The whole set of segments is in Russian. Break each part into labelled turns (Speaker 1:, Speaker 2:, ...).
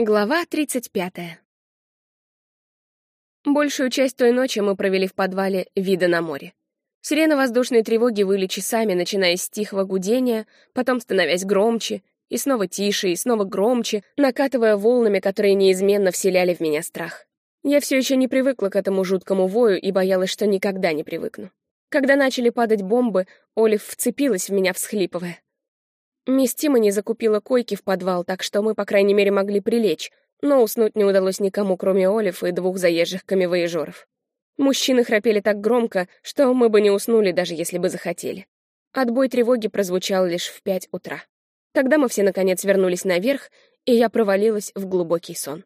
Speaker 1: Глава 35. Большую часть той ночи мы провели в подвале вида на море. Сирены воздушной тревоги выли часами, начиная с тихого гудения, потом становясь громче, и снова тише, и снова громче, накатывая волнами, которые неизменно вселяли в меня страх. Я все еще не привыкла к этому жуткому вою и боялась, что никогда не привыкну. Когда начали падать бомбы, Олив вцепилась в меня, всхлипывая. Мисс Тимони закупила койки в подвал, так что мы, по крайней мере, могли прилечь, но уснуть не удалось никому, кроме Олив и двух заезжих камевояжеров. Мужчины храпели так громко, что мы бы не уснули, даже если бы захотели. Отбой тревоги прозвучал лишь в пять утра. Тогда мы все, наконец, вернулись наверх, и я провалилась в глубокий сон.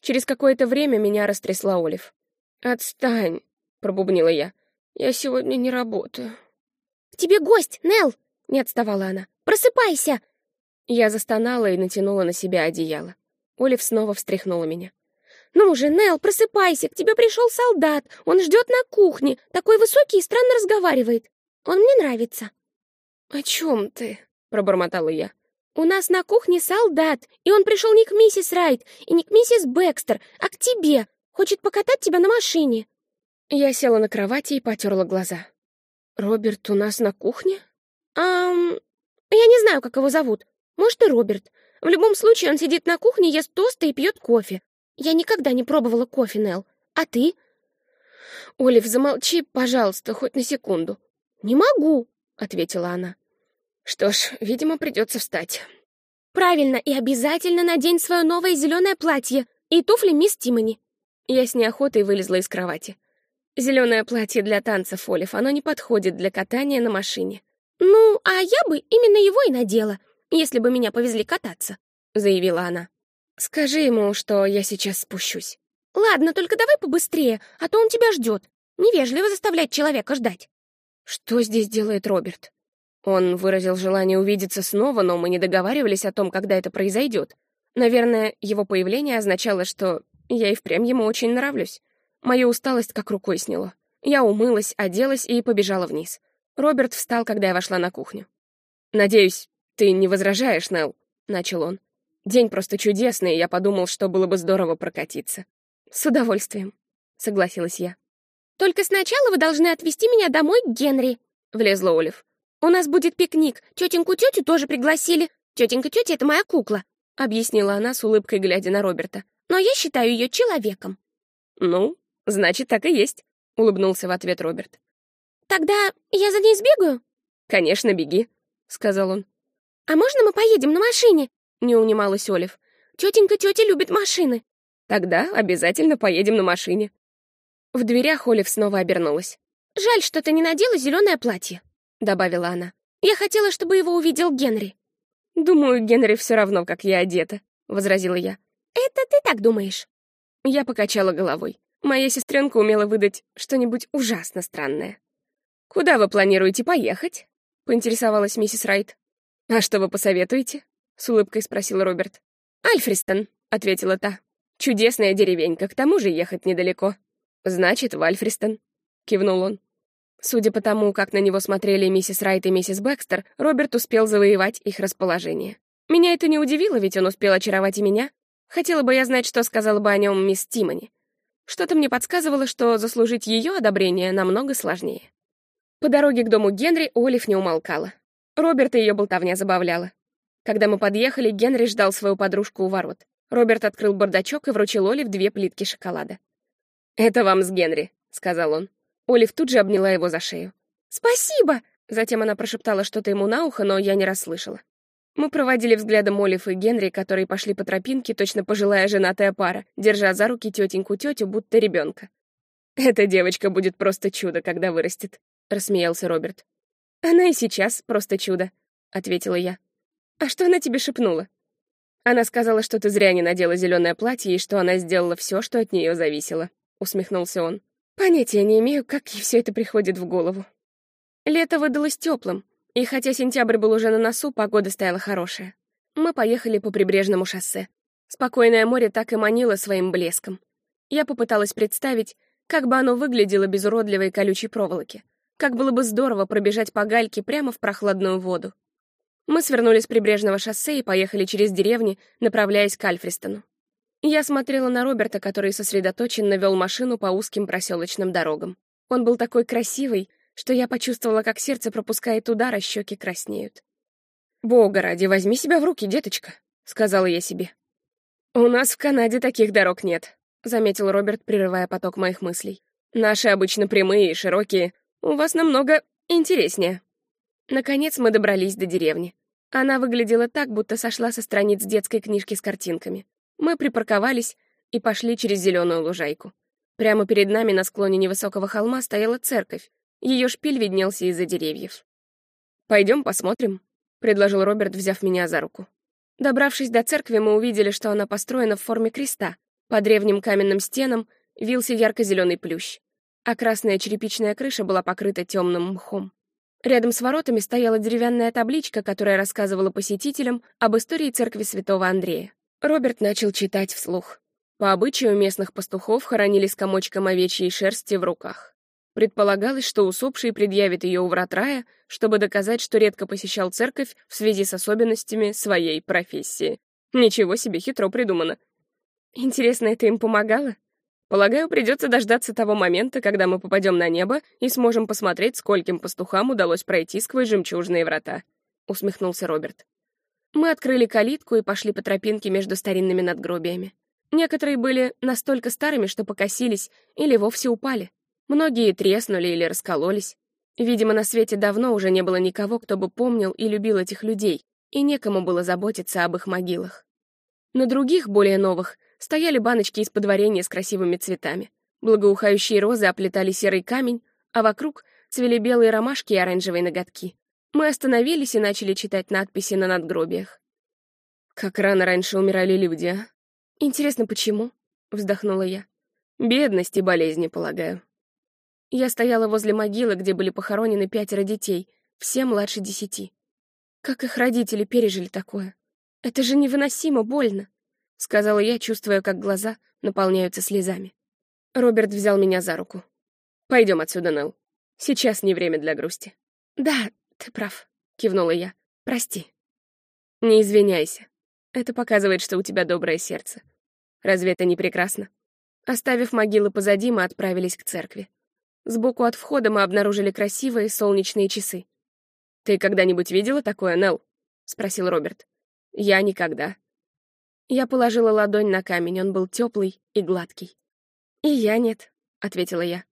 Speaker 1: Через какое-то время меня растрясла Олив. «Отстань», — пробубнила я. «Я сегодня не работаю».
Speaker 2: «К тебе гость, Нелл!» — не отставала она. Просыпайся!»
Speaker 1: Я застонала и натянула на себя одеяло. Олив снова встряхнула меня.
Speaker 2: «Ну уже, Нел, просыпайся, к тебе пришел солдат, он ждет на кухне, такой высокий и странно разговаривает. Он мне нравится».
Speaker 1: «О чем ты?» — пробормотала я.
Speaker 2: «У нас на кухне солдат, и он пришел не к миссис Райт и не к миссис Бекстер, а к тебе. Хочет покатать тебя на машине».
Speaker 1: Я села на кровати и потерла глаза. «Роберт у нас на кухне?»
Speaker 2: «Ам, я не знаю, как его зовут. Может, и Роберт. В любом случае, он сидит на кухне, ест тосты и пьет кофе. Я никогда не пробовала кофе, Нелл. А ты?
Speaker 1: Олив, замолчи, пожалуйста, хоть на секунду.
Speaker 2: Не могу,
Speaker 1: ответила она. Что ж, видимо, придется встать.
Speaker 2: Правильно, и обязательно надень свое новое зеленое платье и туфли мисс Тимони.
Speaker 1: Я с неохотой вылезла из кровати. Зеленое платье для танцев, Олив, оно не подходит для катания на машине.
Speaker 2: «Ну, а я бы именно его и надела, если бы меня повезли кататься», — заявила она.
Speaker 1: «Скажи ему, что я сейчас спущусь».
Speaker 2: «Ладно, только давай побыстрее, а то он тебя ждет. Невежливо заставлять человека ждать».
Speaker 1: «Что здесь делает Роберт?» Он выразил желание увидеться снова, но мы не договаривались о том, когда это произойдет. Наверное, его появление означало, что я и впрямь ему очень нравлюсь. Мою усталость как рукой сняло. Я умылась, оделась и побежала вниз. Роберт встал, когда я вошла на кухню. «Надеюсь, ты не возражаешь, Нелл?» — начал он. «День просто чудесный, и я подумал, что было бы здорово прокатиться». «С удовольствием», — согласилась я.
Speaker 2: «Только сначала вы должны отвезти меня домой к Генри», — влезла Олив. «У нас будет пикник. Тетеньку-тетю тоже пригласили. Тетенька-тетя — это моя кукла», — объяснила она с улыбкой, глядя на Роберта. «Но я считаю ее человеком».
Speaker 1: «Ну, значит, так и есть», — улыбнулся в ответ Роберт.
Speaker 2: «Тогда я за ней сбегаю?»
Speaker 1: «Конечно, беги», — сказал он.
Speaker 2: «А можно мы поедем на машине?» — не унималась Олив. «Тетенька тетя любит машины».
Speaker 1: «Тогда обязательно поедем на машине». В дверях Олив снова обернулась.
Speaker 2: «Жаль, что ты не надела зеленое платье», — добавила она. «Я хотела, чтобы его увидел Генри».
Speaker 1: «Думаю, Генри все равно, как я одета», — возразила я.
Speaker 2: «Это ты так думаешь?»
Speaker 1: Я покачала головой. Моя сестренка умела выдать что-нибудь ужасно странное. «Куда вы планируете поехать?» — поинтересовалась миссис Райт. «А что вы посоветуете?» — с улыбкой спросил Роберт. «Альфристон», — ответила та. «Чудесная деревенька, к тому же ехать недалеко». «Значит, в Альфристон», — кивнул он. Судя по тому, как на него смотрели миссис Райт и миссис Бэкстер, Роберт успел завоевать их расположение. Меня это не удивило, ведь он успел очаровать и меня. Хотела бы я знать, что сказала бы о нем мисс Тимони. Что-то мне подсказывало, что заслужить ее одобрение намного сложнее. По дороге к дому Генри Олив не умолкала. Роберта ее болтовня забавляла. Когда мы подъехали, Генри ждал свою подружку у ворот. Роберт открыл бардачок и вручил Олив две плитки шоколада. «Это вам с Генри», — сказал он. Олив тут же обняла его за шею.
Speaker 2: «Спасибо!»
Speaker 1: Затем она прошептала что-то ему на ухо, но я не расслышала. Мы проводили взглядом Олив и Генри, которые пошли по тропинке, точно пожилая женатая пара, держа за руки тетеньку-тетю, будто ребенка. Эта девочка будет просто чудо, когда вырастет рассмеялся Роберт. Она и сейчас просто чудо, ответила я. А что она тебе шепнула? Она сказала, что ты зря не надела зеленое платье и что она сделала все, что от нее зависело, усмехнулся он. Понятия не имею, как ей все это приходит в голову. Лето выдалось теплым, и хотя сентябрь был уже на носу, погода стояла хорошая. Мы поехали по прибрежному шоссе. Спокойное море так и манило своим блеском. Я попыталась представить, как бы оно выглядело без уродливой колючей проволоки. Как было бы здорово пробежать по гальке прямо в прохладную воду. Мы свернули с прибрежного шоссе и поехали через деревни, направляясь к Альфрестону. Я смотрела на Роберта, который сосредоточенно вел машину по узким проселочным дорогам. Он был такой красивый, что я почувствовала, как сердце пропускает удар, а щеки краснеют. «Бога ради, возьми себя в руки, деточка», — сказала я себе. «У нас в Канаде таких дорог нет», — заметил Роберт, прерывая поток моих мыслей. «Наши обычно прямые и широкие. У вас намного интереснее». Наконец мы добрались до деревни. Она выглядела так, будто сошла со страниц детской книжки с картинками. Мы припарковались и пошли через зеленую лужайку. Прямо перед нами на склоне невысокого холма стояла церковь. Ее шпиль виднелся из-за деревьев. «Пойдем посмотрим», — предложил Роберт, взяв меня за руку. Добравшись до церкви, мы увидели, что она построена в форме креста. По древним каменным стенам вился ярко-зеленый плющ, а красная черепичная крыша была покрыта темным мхом. Рядом с воротами стояла деревянная табличка, которая рассказывала посетителям об истории церкви святого Андрея. Роберт начал читать вслух. По обычаю местных пастухов хоронили с комочком овечьей шерсти в руках. Предполагалось, что усопший предъявит ее у врат рая, чтобы доказать, что редко посещал церковь в связи с особенностями своей профессии. Ничего себе, хитро придумано. Интересно, это им помогало? Полагаю, придется дождаться того момента, когда мы попадем на небо и сможем посмотреть, скольким пастухам удалось пройти сквозь жемчужные врата. Усмехнулся Роберт. Мы открыли калитку и пошли по тропинке между старинными надгробиями. Некоторые были настолько старыми, что покосились или вовсе упали. Многие треснули или раскололись. Видимо, на свете давно уже не было никого, кто бы помнил и любил этих людей, и некому было заботиться об их могилах. На других, более новых, стояли баночки из-под варенья с красивыми цветами. Благоухающие розы оплетали серый камень, а вокруг цвели белые ромашки и оранжевые ноготки. Мы остановились и начали читать надписи на надгробиях. «Как рано раньше умирали люди, а? Интересно, почему?» — вздохнула я. «Бедность и болезни, полагаю». Я стояла возле могилы, где были похоронены пятеро детей, все младше десяти. Как их родители пережили такое? Это же невыносимо больно, — сказала я, чувствуя, как глаза наполняются слезами. Роберт взял меня за руку. Пойдем отсюда, Нелл. Сейчас не время для грусти. Да, «Ты прав», — кивнула я. «Прости». «Не извиняйся. Это показывает, что у тебя доброе сердце. Разве это не прекрасно?» Оставив могилы позади, мы отправились к церкви. Сбоку от входа мы обнаружили красивые солнечные часы. «Ты когда-нибудь видела такое, Нелл?» — спросил Роберт. «Я никогда». Я положила ладонь на камень, он был теплый и гладкий. «И я нет», — ответила я.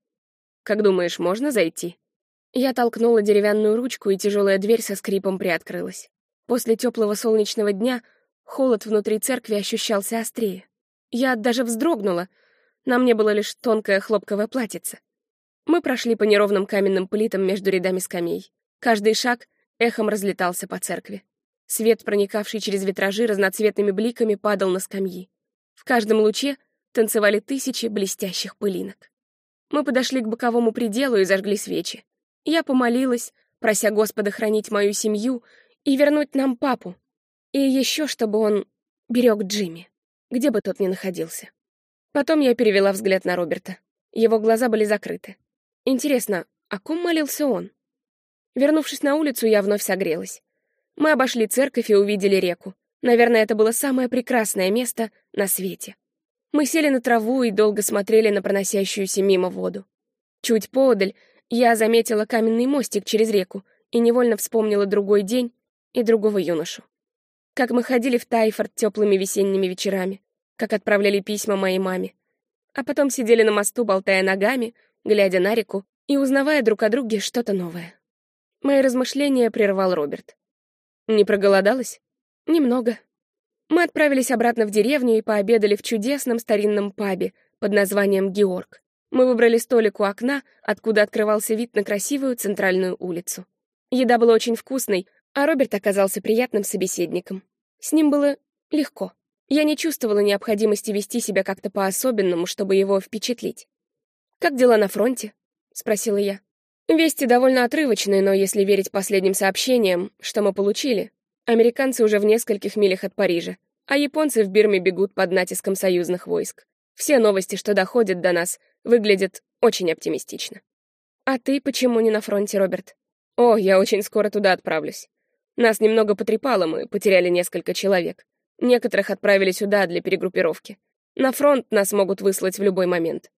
Speaker 1: «Как думаешь, можно зайти?» Я толкнула деревянную ручку, и тяжелая дверь со скрипом приоткрылась. После теплого солнечного дня холод внутри церкви ощущался острее. Я даже вздрогнула. На мне было лишь тонкое хлопковое платьице. Мы прошли по неровным каменным плитам между рядами скамей. Каждый шаг эхом разлетался по церкви. Свет, проникавший через витражи разноцветными бликами, падал на скамьи. В каждом луче танцевали тысячи блестящих пылинок. Мы подошли к боковому пределу и зажгли свечи. Я помолилась, прося Господа хранить мою семью и вернуть нам папу. И еще, чтобы он берег Джимми, где бы тот ни находился. Потом я перевела взгляд на Роберта. Его глаза были закрыты. Интересно, о ком молился он? Вернувшись на улицу, я вновь согрелась. Мы обошли церковь и увидели реку. Наверное, это было самое прекрасное место на свете. Мы сели на траву и долго смотрели на проносящуюся мимо воду. Чуть поодаль я заметила каменный мостик через реку и невольно вспомнила другой день и другого юношу. Как мы ходили в Тайфорд теплыми весенними вечерами, как отправляли письма моей маме, а потом сидели на мосту, болтая ногами, глядя на реку и узнавая друг о друге что-то новое. Мои размышления прервал Роберт. «Не проголодалась?» «Немного». Мы отправились обратно в деревню и пообедали в чудесном старинном пабе под названием «Георг». Мы выбрали столик у окна, откуда открывался вид на красивую центральную улицу. Еда была очень вкусной, а Роберт оказался приятным собеседником. С ним было легко. Я не чувствовала необходимости вести себя как-то по-особенному, чтобы его впечатлить. «Как дела на фронте?» — спросила я. Вести довольно отрывочные, но если верить последним сообщениям, что мы получили, американцы уже в нескольких милях от Парижа, а японцы в Бирме бегут под натиском союзных войск. Все новости, что доходят до нас, выглядят очень оптимистично. А ты почему не на фронте, Роберт? О, я очень скоро туда отправлюсь. Нас немного потрепало, мы потеряли несколько человек. Некоторых отправили сюда для перегруппировки. На фронт нас могут выслать в любой момент.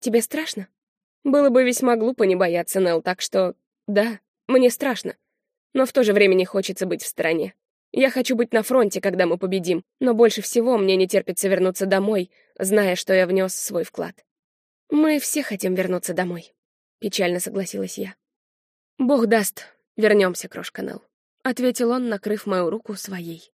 Speaker 1: Тебе страшно? Было бы весьма глупо не бояться, Нелл, так что... Да, мне страшно. Но в то же время не хочется быть в стороне. Я хочу быть на фронте, когда мы победим, но больше всего мне не терпится вернуться домой, зная, что я внес свой вклад. Мы все хотим вернуться домой, печально согласилась я. Бог даст, вернемся, крошка Нелл, ответил он, накрыв мою руку своей.